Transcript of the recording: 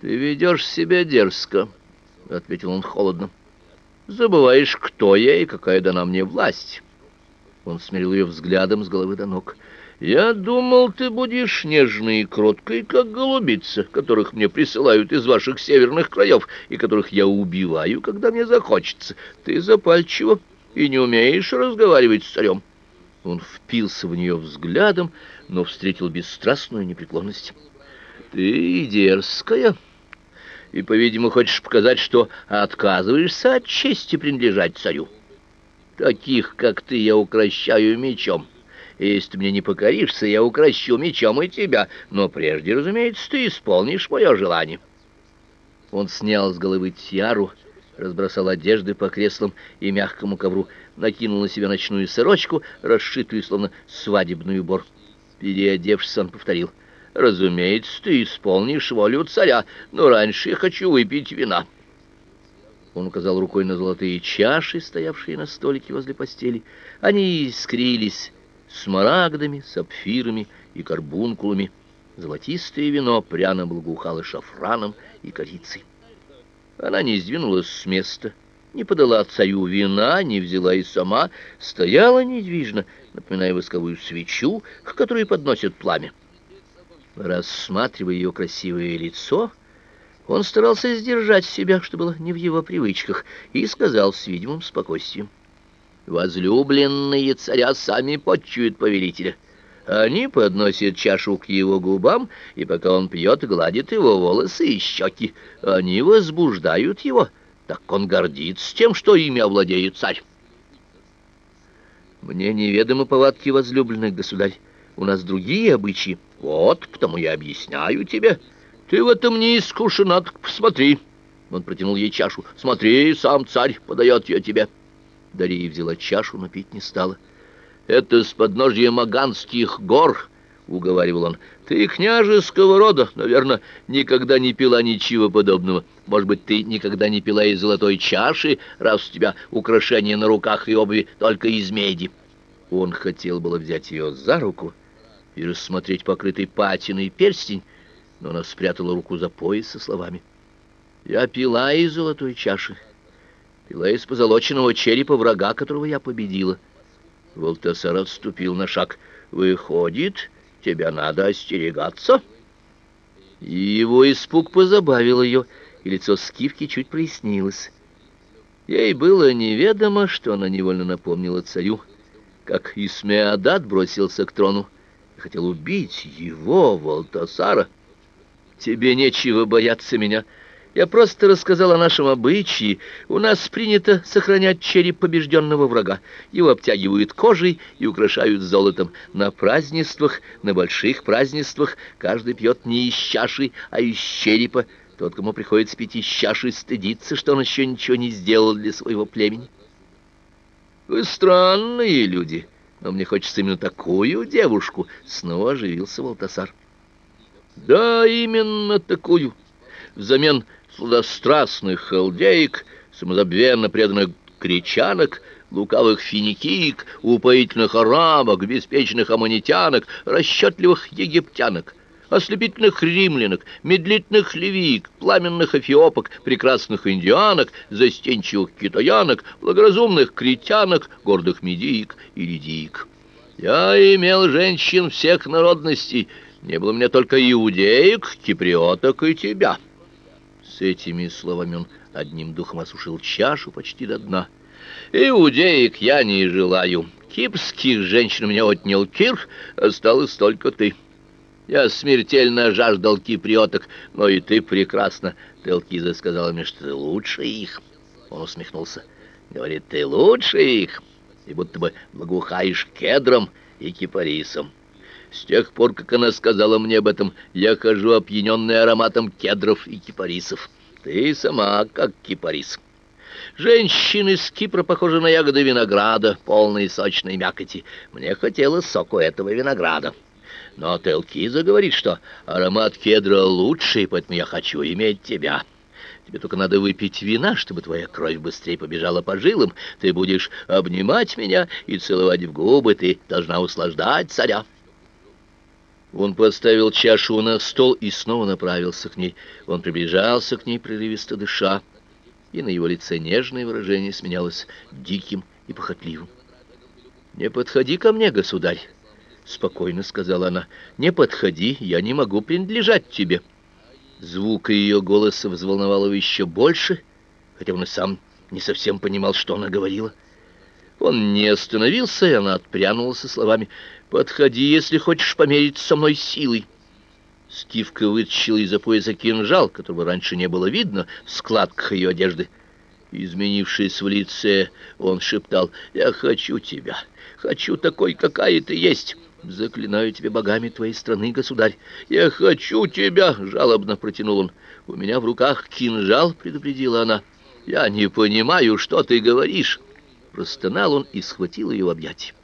«Ты ведешь себя дерзко», — ответил он холодно. «Забываешь, кто я и какая дана мне власть». Он смирил ее взглядом с головы до ног. «Я думал, ты будешь нежной и кроткой, как голубица, которых мне присылают из ваших северных краев и которых я убиваю, когда мне захочется. Ты запальчива и не умеешь разговаривать с царем». Он впился в нее взглядом, но встретил бесстрастную непреклонность. «Ты дерзкая» и, по-видимому, хочешь показать, что отказываешься от чести принадлежать царю. Таких, как ты, я укращаю мечом. Если ты мне не покоришься, я укращу мечом и тебя. Но прежде, разумеется, ты исполнишь мое желание. Он снял с головы тиару, разбросал одежды по креслам и мягкому ковру, накинул на себя ночную сорочку, расшитую словно свадебный убор. Переодевшись, он повторил: "Разумеется, ты исполнишь волю царя, но раньше я хочу выпить вина". Он указал рукой на золотые чаши, стоявшие на столике возле постели. Они искрились смарагдами, сапфирами и карбункулами. Золотистое вино пряно благоухало шафраном и корицей. Она не сдвинулась с места, не подала царю вина, не взяла и сама, стояла недвижно, напоминая восковую свечу, к которой подносят пламя. Рассматривая ее красивое лицо, он старался сдержать себя, что было не в его привычках, и сказал с видимым спокойствием. Возлюбленные царя сами почуют повелителя. Они подносят чашу к его губам, и пока он пьет, гладят его волосы и щеки. Они возбуждают его, так он гордится тем, что ими овладеет царь. Мне неведомы повадки возлюбленных, государь. У нас другие обычаи. Вот, потому я объясняю тебе. Ты в этом не искушена, так посмотри. Он протянул ей чашу. Смотри, сам царь подает ее тебе. Дарья взяла чашу, но пить не стала. «Это с подножья Маганских гор», — уговаривал он. «Ты княжеского рода, наверное, никогда не пила ничего подобного. Может быть, ты никогда не пила из золотой чаши, раз у тебя украшения на руках и обуви только из меди». Он хотел было взять ее за руку и рассмотреть покрытый патиной перстень, но она спрятала руку за пояс со словами. «Я пила из золотой чаши» пила из позолоченного черепа врага, которого я победила. Волтасар отступил на шаг. «Выходит, тебя надо остерегаться?» И его испуг позабавил ее, и лицо Скифки чуть прояснилось. Ей было неведомо, что она невольно напомнила царю, как Исмеадат бросился к трону и хотел убить его, Волтасара. «Тебе нечего бояться меня», я просто рассказал о нашем обычае. У нас принято сохранять череп побежденного врага. Его обтягивают кожей и украшают золотом. На празднествах, на больших празднествах каждый пьет не из чаши, а из черепа. Тот, кому приходится пить из чаши, стыдится, что он еще ничего не сделал для своего племени. Вы странные люди, но мне хочется именно такую девушку. Снова оживился Волтасар. Да, именно такую. Взамен сладострастных халдеек, самозабвенно преданных кричанок, лукавых финикиек, упоительных арабок, беспечных аммонитянок, расчетливых египтянок, ослепительных римлянок, медлительных ливийк, пламенных эфиопок, прекрасных индианок, застенчивых китаянок, благоразумных критянок, гордых медиек и лидиек. Я имел женщин всех народностей, не было мне только иудеек, киприоток и тебя». С этими словами он одним духом осушил чашу почти до дна. «Иудеек я не желаю. Кипрских женщин меня отнял Кир, осталось только ты. Я смертельно жаждал киприоток, но и ты прекрасно. Телкиза сказала мне, что ты лучше их». Он усмехнулся. «Говорит, ты лучше их, и будто бы благоухаешь кедром и кипарисом». С тех пор, как она сказала мне об этом, я хожу опьяненный ароматом кедров и кипарисов. Ты сама как кипарис. Женщины с Кипра похожи на ягоды винограда, полные сочной мякоти. Мне хотелось соку этого винограда. Но Телкиза говорит, что аромат кедра лучший, поэтому я хочу иметь тебя. Тебе только надо выпить вина, чтобы твоя кровь быстрее побежала по жилам. Ты будешь обнимать меня и целовать в губы, ты должна услаждать царя. Он поставил чашу на стол и снова направился к ней. Он приближался к ней, прерывисто дыша, и на его лице нежное выражение сменялось диким и похотливым. «Не подходи ко мне, государь!» — спокойно сказала она. «Не подходи, я не могу принадлежать тебе». Звук ее голоса взволновал его еще больше, хотя он и сам не совсем понимал, что она говорила. Он не остановился, и она отпрянула со словами «Подходи, если хочешь померить со мной силой». Стивка вытащила из-за пояса кинжал, которого раньше не было видно, в складках ее одежды. Изменившись в лице, он шептал «Я хочу тебя, хочу такой, какая ты есть». «Заклинаю тебя богами твоей страны, государь! Я хочу тебя!» — жалобно протянул он. «У меня в руках кинжал», — предупредила она. «Я не понимаю, что ты говоришь!» Простонал он и схватил ее в объятия.